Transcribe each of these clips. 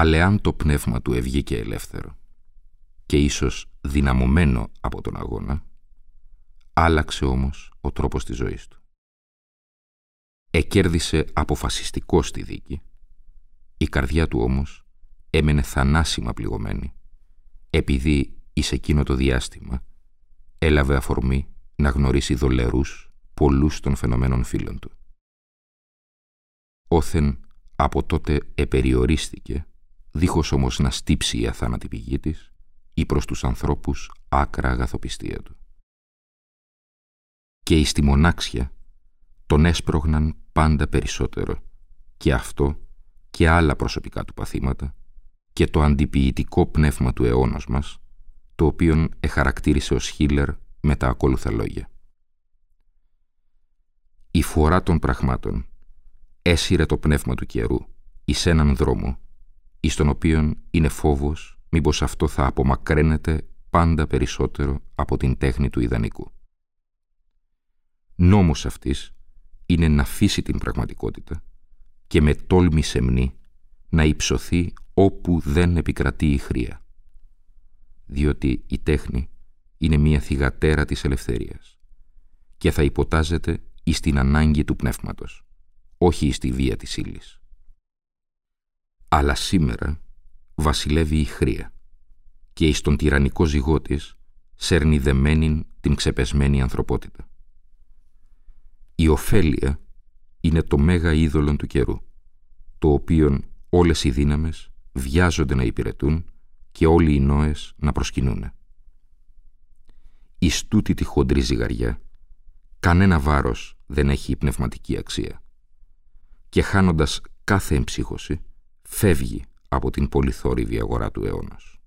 Αλλά εάν το πνεύμα του ευγήκε ελεύθερο και ίσως δυναμωμένο από τον αγώνα, άλλαξε όμως ο τρόπος της ζωής του. Εκέρδισε αποφασιστικό στη δίκη, η καρδιά του όμως έμενε θανάσιμα πληγωμένη, επειδή εις εκείνο το διάστημα έλαβε αφορμή να γνωρίσει δολερούς πολλούς των φαινομένων φίλων του. Όθεν από τότε επεριορίστηκε δίχως όμως να στύψει η αθάνατη πηγή της ή προς τους ανθρώπους άκρα αγαθοπιστία του. Και εις τη μονάξια τον έσπρωγναν πάντα περισσότερο και αυτό και άλλα προσωπικά του παθήματα και το αντιποιητικό πνεύμα του αιώνος μας, το οποίον εχαρακτήρισε ο Σχίλερ με τα ακόλουθα λόγια. Η φορά των πραγμάτων έσυρε το πνεύμα του καιρού εις έναν δρόμο εις τον οποίον είναι φόβος μήπως αυτό θα απομακραίνεται πάντα περισσότερο από την τέχνη του ιδανικού. Νόμος αυτής είναι να αφήσει την πραγματικότητα και με τόλμη σεμνή να υψωθεί όπου δεν επικρατεί η χρία. Διότι η τέχνη είναι μία θυγατέρα της ελευθερίας και θα υποτάζεται εις την ανάγκη του πνεύματος, όχι εις τη βία της ύλης. Αλλά σήμερα βασιλεύει η χρία και εις τον τυραννικό ζυγό της σέρνει δεμένην την ξεπεσμένη ανθρωπότητα. Η ωφέλεια είναι το μέγα είδωλον του καιρού, το οποίον όλες οι δύναμες βιάζονται να υπηρετούν και όλοι οι νόες να προσκυνούνε. Εις τούτη τη χοντρή ζυγαριά, κανένα βάρος δεν έχει πνευματική αξία και χάνοντας κάθε εμψύχωση, φεύγει από την πολυθόρυβη αγορά του αιώνος.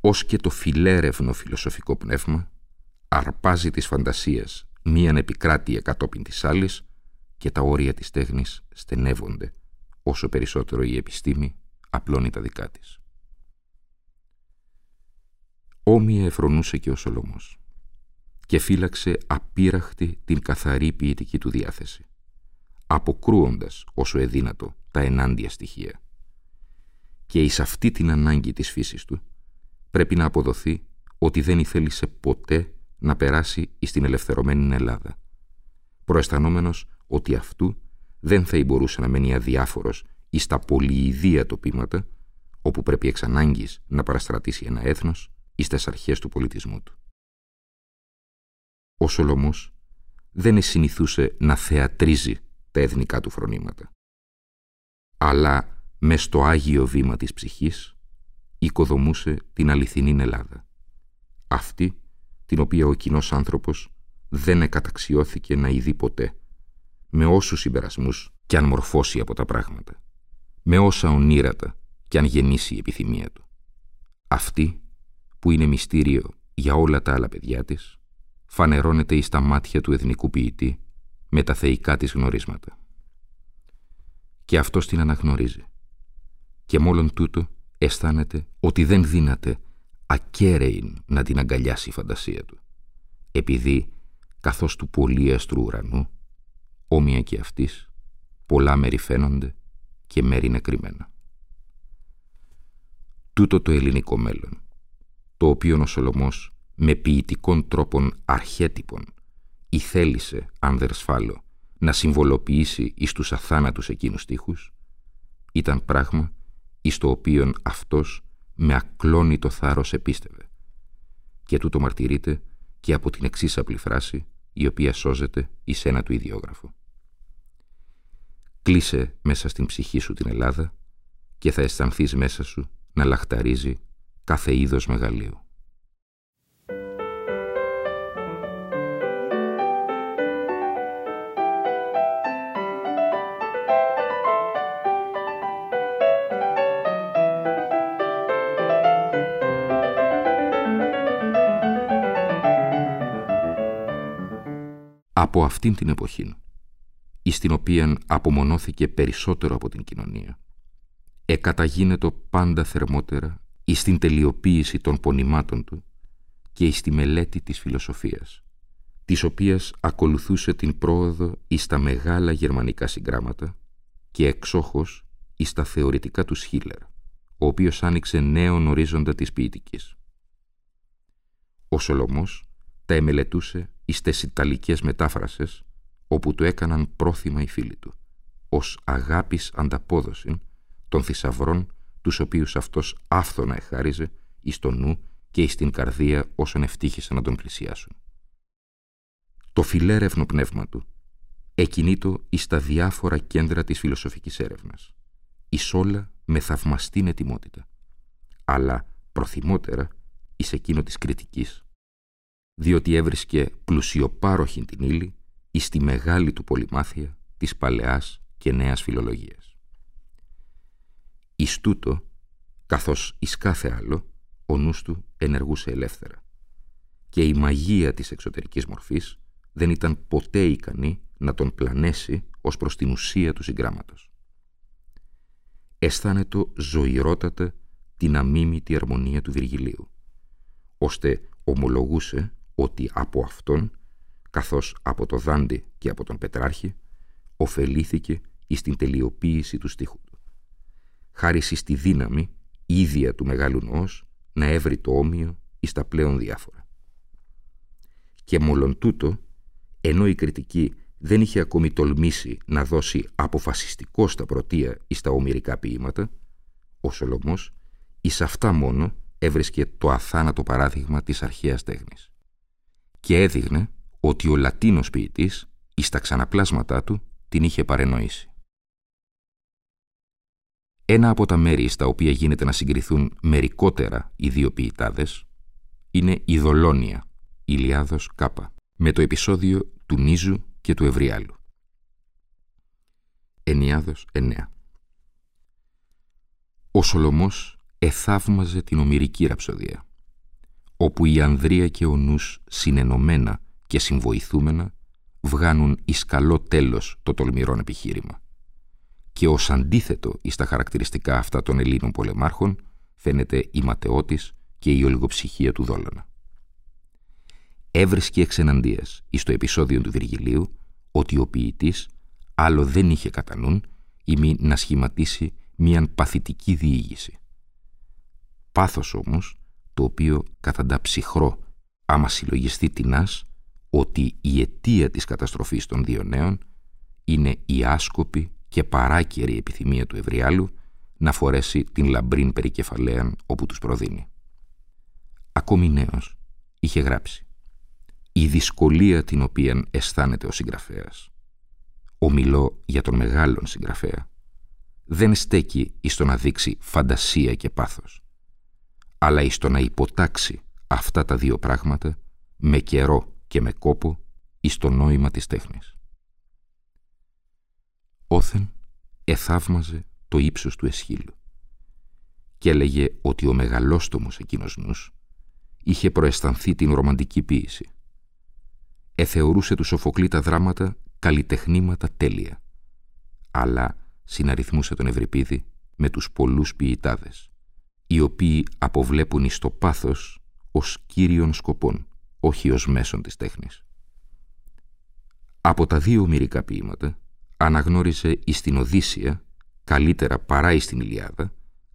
Ως και το φιλέρευνο φιλοσοφικό πνεύμα αρπάζει τις φαντασίες μίαν επικράτεια κατόπιν της άλλης και τα όρια της τέχνης στενεύονται όσο περισσότερο η επιστήμη απλώνει τα δικά της. Όμοια εφρονούσε και ο Σολομός και φύλαξε απείραχτη την καθαρή ποιητική του διάθεση αποκρούοντας όσο εδύνατο τα ενάντια στοιχεία. Και εις αυτή την ανάγκη της φύσης του πρέπει να αποδοθεί ότι δεν ήθελησε ποτέ να περάσει εις την ελευθερωμένη Ελλάδα, προαισθανόμενος ότι αυτού δεν θα μπορούσε να μένει αδιάφορος εις τα πολυειδία τοπήματα, όπου πρέπει εξ ανάγκης να παραστρατήσει ένα έθνος εις τις αρχές του πολιτισμού του. Ο Σολομός δεν συνηθούσε να θεατρίζει τα εθνικά του φρονήματα. Αλλά μες στο Άγιο βήμα της ψυχής οικοδομούσε την αληθινή Ελλάδα. Αυτή την οποία ο κοινός άνθρωπος δεν εκαταξιώθηκε να ειδεί ποτέ, με όσους συμπερασμούς κι αν μορφώσει από τα πράγματα, με όσα ονείρατα κι αν γεννήσει η επιθυμία του. Αυτή που είναι μυστήριο για όλα τα άλλα παιδιά της, φανερώνεται εις τα μάτια του εθνικού ποιητή με τα θεϊκά της γνωρίσματα. Και αυτός την αναγνωρίζει. Και μόλον τούτο αισθάνεται ότι δεν δύναται ακέραιην να την αγκαλιάσει η φαντασία του, επειδή καθώς του πολύαστρου ουρανού, όμοια και αυτής, πολλά μέρη φαίνονται και μέρη είναι κρυμμένα. Τούτο το ελληνικό μέλλον, το οποίο ο Σολομός με ποιητικών τρόπων αρχέτυπων ή θέλησε, αν δεν σφάλω, να συμβολοποιήσει εις τους αθάνατους εκείνους στίχους, ήταν πράγμα εις το οποίον αυτός με ακλόνητο θάρρος επίστευε. Και τούτο μαρτυρείται και από την εξής απλή φράση, η οποία σώζεται εις ένα του ιδιόγραφου. Κλείσε μέσα στην ψυχή σου την Ελλάδα και θα αισθανθείς μέσα σου να λαχταρίζει κάθε είδος μεγαλείου. Από αυτήν την εποχή, εις την οποία απομονώθηκε περισσότερο από την κοινωνία, εκαταγίνετο πάντα θερμότερα εις την τελειοποίηση των πονημάτων του και εις τη μελέτη της φιλοσοφίας, της οποίας ακολουθούσε την πρόοδο εις τα μεγάλα γερμανικά συγγράμματα και εξόχως εις τα θεωρητικά τους Σχίλερ, ο οποίος άνοιξε νέον ορίζοντα της ποιητικής. Ο Σολομός τα εμελετούσε εις τες Ιταλικές μετάφρασες, όπου του έκαναν πρόθυμα οι φίλοι του, ως αγάπης ανταπόδοση των θησαυρών τους οποίους αυτός άφθονα εχάριζε εις το νου και εις την καρδία όσων ευτύχησαν να τον πλησιάσουν. Το φιλέρευνο πνεύμα του εκινήτω εις τα διάφορα κέντρα της φιλοσοφικής έρευνας, εις όλα με θαυμαστήν ετοιμότητα, αλλά προθυμότερα εις εκείνο της κριτικής, διότι έβρισκε πλουσιοπάροχη την ύλη εις τη μεγάλη του πολυμάθεια της παλαιάς και νέας φιλολογίας. Εις τούτο, καθώς εις κάθε άλλο, ο νους του ενεργούσε ελεύθερα και η μαγεία της εξωτερικής μορφής δεν ήταν ποτέ ικανή να τον πλανέσει ως προς την ουσία του συγγράμματος. Αισθάνεται ζωηρότατα την αμίμητη αρμονία του Βυργιλίου, ώστε ομολογούσε ότι από αυτόν, καθώς από το Δάντε και από τον Πετράρχη, ωφελήθηκε εις την τελειοποίηση του στίχου του. Χάρη στη δύναμη ίδια του μεγάλου νόος να έβρει το όμοιο εις τα πλέον διάφορα. Και μόλον τούτο, ενώ η κριτική δεν είχε ακόμη τολμήσει να δώσει αποφασιστικό στα πρωτεία εις τα ομυρικά ποίηματα, ο Σολομός εις αυτά μόνο έβρισκε το αθάνατο παράδειγμα της αρχαίας τέχνης και έδειχνε ότι ο Λατίνος ποιητής εις τα ξαναπλάσματά του την είχε παρενοήσει. Ένα από τα μέρη στα οποία γίνεται να συγκριθούν μερικότερα οι δύο ποιητάδες είναι η Δολόνια, Ηλιάδος Κάπα, με το επεισόδιο του Νίζου και του Ευριάλου. Ενιάδος 9 Ο Σολομός εθαύμαζε την ομυρική ραψοδία όπου η Ανδρία και ο νους συνενωμένα και συμβοηθούμενα βγάνουν εις καλό τέλος το τολμηρόν επιχείρημα. Και ως αντίθετο εις τα χαρακτηριστικά αυτά των Ελλήνων πολεμάρχων φαίνεται η ματαιότης και η ολιγοψυχία του Δόλωνα. Έβρισκε εξεναντίας εις το επεισόδιο του Βυργιλίου ότι ο ποιητής άλλο δεν είχε κατά νουν ή μη να σχηματίσει μίαν παθητική διήγηση. Πάθος όμως το οποίο καθαντά ψυχρό άμα συλλογιστεί τεινάς ότι η αιτία της καταστροφής των δύο νέων είναι η άσκοπη και παράκαιρη επιθυμία του Ευριάλου να φορέσει την λαμπρίν περικεφαλαίαν όπου τους προδίνει. Ακόμη νέος είχε γράψει «Η δυσκολία την οποία αισθάνεται ο συγγραφέας, ομιλώ για τον μεγάλον συγγραφέα, δεν στέκει εις το να δείξει φαντασία και πάθος αλλά εις το να υποτάξει αυτά τα δύο πράγματα με καιρό και με κόπο εις το νόημα της τέχνης. Όθεν εθαύμαζε το ύψος του εσχύλου και έλεγε ότι ο μεγαλόστομος εκείνος νους είχε προαισθανθεί την ρομαντική ποίηση. Εθεωρούσε του Σοφοκλή τα δράματα καλλιτεχνήματα τέλεια, αλλά συναριθμούσε τον Ευρυπίδη με τους πολλούς ποιητάδες οι οποίοι αποβλέπουν εις το πάθος ως κύριον σκοπών, όχι ως μέσον της τέχνης. Από τα δύο μυρικά ποίηματα αναγνώρισε εις την Οδύσσια, καλύτερα παρά εις την Ηλιάδα,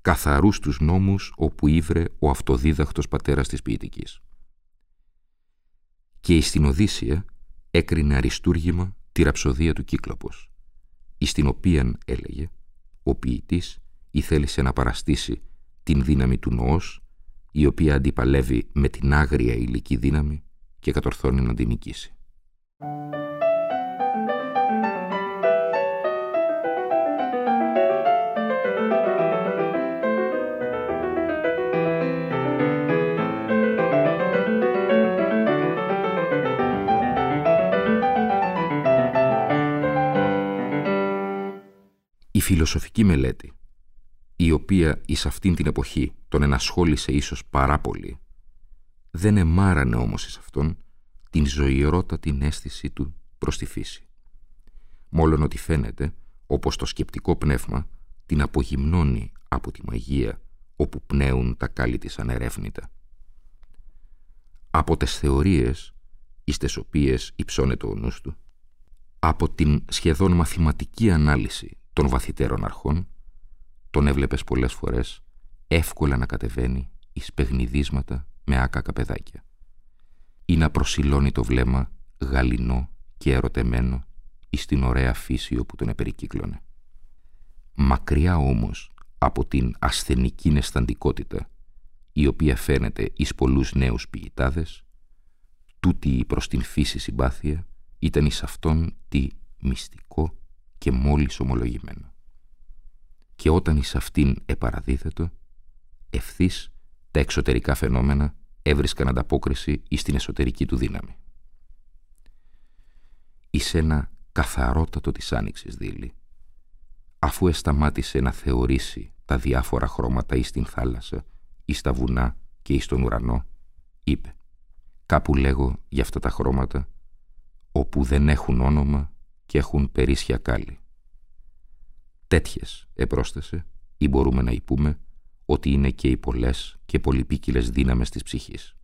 καθαρούς τους νόμους όπου ήβρε ο αυτοδίδακτος πατέρας της ποιητικής. Και εις την Οδύσσια έκρινε αριστούργημα τη ραψοδία του Κύκλοπος, εις την οποίαν έλεγε ο ποιητής ήθελε να παραστήσει την δύναμη του νοός, η οποία αντιπαλεύει με την άγρια υλική δύναμη και κατορθώνει να την νικήσει. Η φιλοσοφική μελέτη, η οποία εις αυτήν την εποχή τον ενασχόλησε ίσως πάρα πολύ, δεν εμάρανε όμως εις αυτόν την ζωηρότατη αίσθηση του προς τη φύση. Μόλον ότι φαίνεται, όπως το σκεπτικό πνεύμα, την απογυμνώνει από τη μαγεία όπου πνέουν τα κάλλη της ανερεύνητα. Από τις θεωρίες, εις τις οποίες υψώνεται ο νους του, από την σχεδόν μαθηματική ανάλυση των βαθυτέρων αρχών, τον έβλεπες πολλές φορές εύκολα να κατεβαίνει εις παιχνιδίσματα με άκακα παιδάκια ή να προσιλώνει το βλέμμα γαλινό και ερωτεμένο εις την ωραία φύση όπου τον επερικύκλωνε. Μακριά όμως από την ασθενική νεσταντικότητα η οποία φαίνεται εις πολλούς νέους ποιητάδες, τούτη η προς την φύση συμπάθεια ήταν εις αυτόν τι μυστικό και μόλις ομολογημένο. Και όταν εις αυτήν επαραδίδετο, ευθύς τα εξωτερικά φαινόμενα έβρισκαν ανταπόκριση εις την εσωτερική του δύναμη. Εις ένα καθαρότατο της άνοιξης δίλη, αφού εσταμάτησε να θεωρήσει τα διάφορα χρώματα εις την θάλασσα, εις τα βουνά και εις τον ουρανό, είπε «Κάπου λέγω για αυτά τα χρώματα, όπου δεν έχουν όνομα και έχουν περίσσια κάλλη. Τέτοιες, επρόσθεσε, ή μπορούμε να υπούμε, ότι είναι και οι πολλές και πολυπίκυλες δύναμες της ψυχής.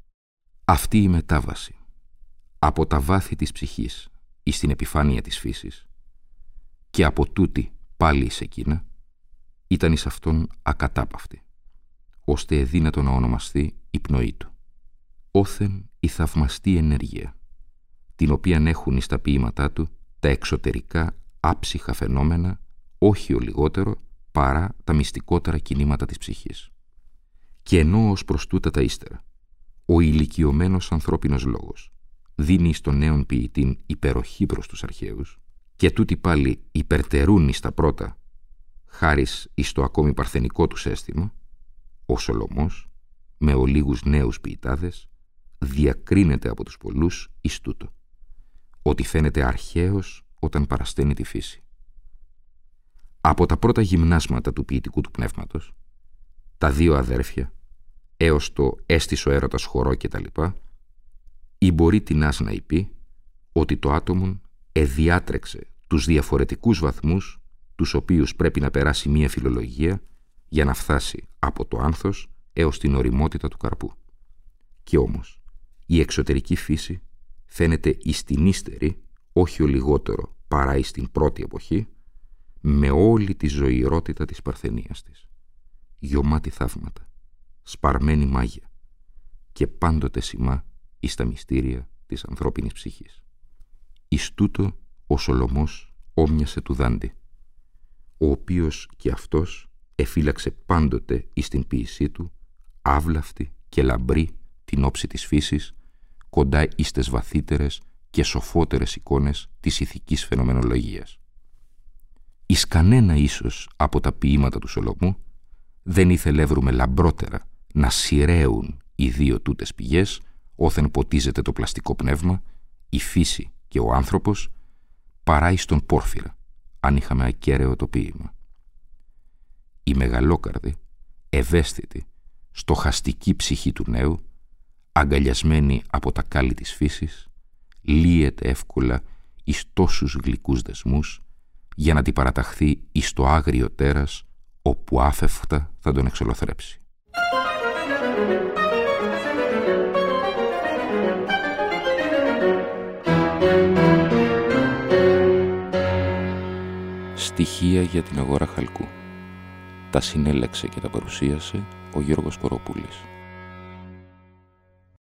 Αυτή η μετάβαση από τα βάθη της ψυχής ή στην επιφάνεια της φύσης και από τούτη πάλι εις εκείνα ήταν εις αυτόν ακατάπαυτη, ώστε εδύνατο να ονομαστεί η πνοή του. Όθεν η θαυμαστή ενέργεια, την οποία έχουν εις τα ποίηματά του τα εξωτερικά άψυχα φαινόμενα, όχι ο λιγότερο, παρά τα μυστικότερα κινήματα της ψυχής. Και ενώ ως προς τούτα τα ύστερα, ο ηλικιωμένος ανθρώπινος λόγος δίνει στον νέον ποιητή υπεροχή προς τους αρχαίους και τούτοι πάλι υπερτερούν εις τα πρώτα, χάρις εις το ακόμη παρθενικό τους αίσθημα, ο Σολομός, με ολίγους νέους ποιητάδες, διακρίνεται από τους πολλούς εις τούτο, ότι φαίνεται αρχαίος όταν παρασταίνει τη φύση. Από τα πρώτα γυμνάσματα του ποιητικού του πνεύματος, τα δύο αδέρφια, έως το έστισο έρωτας χορό κτλ, ή μπορεί την να είπε ότι το άτομο εδιάτρεξε τους διαφορετικούς βαθμούς τους οποίους πρέπει να περάσει μία φιλολογία για να φτάσει από το άνθος έως την οριμότητα του καρπού. Και όμως, η εξωτερική φύση φαίνεται εις την ύστερη, όχι ο λιγότερο παρά εις την πρώτη εποχή, με όλη τη ζωηρότητα της παρθενίας της. Γιωμάτη θαύματα, σπαρμένη μάγια και πάντοτε σημά εις τα μυστήρια της ανθρώπινης ψυχής. Εις τούτο ο Σολομός όμοιασε του Δάντη, ο οποίος και αυτός εφύλαξε πάντοτε εις την ποίησή του άβλαυτη και λαμπρή την όψη της φύσης κοντά εις τες βαθύτερες και σοφότερες εικόνες της ηθικής φαινομενολογίας. Εις κανένα ίσως από τα ποίηματα του Σολομού δεν ήθελε βρούμε λαμπρότερα να σειραίουν οι δύο τούτες πηγές όθεν ποτίζεται το πλαστικό πνεύμα, η φύση και ο άνθρωπος παρά εις τον πόρφυρα, αν είχαμε ακέραιο το ποίημα. Η μεγαλόκαρδη, ευαίσθητη, στοχαστική ψυχή του νέου, αγκαλιασμένη από τα κάλλη της φύσης, λύεται εύκολα εις τόσους γλυκούς δεσμούς για να την παραταχθεί εις το άγριο τέρας όπου άφευκτα θα τον εξολοθρέψει. Στοιχεία για την αγορά χαλκού. Τα συνέλεξε και τα παρουσίασε ο Γιώργος Κοροπούλης.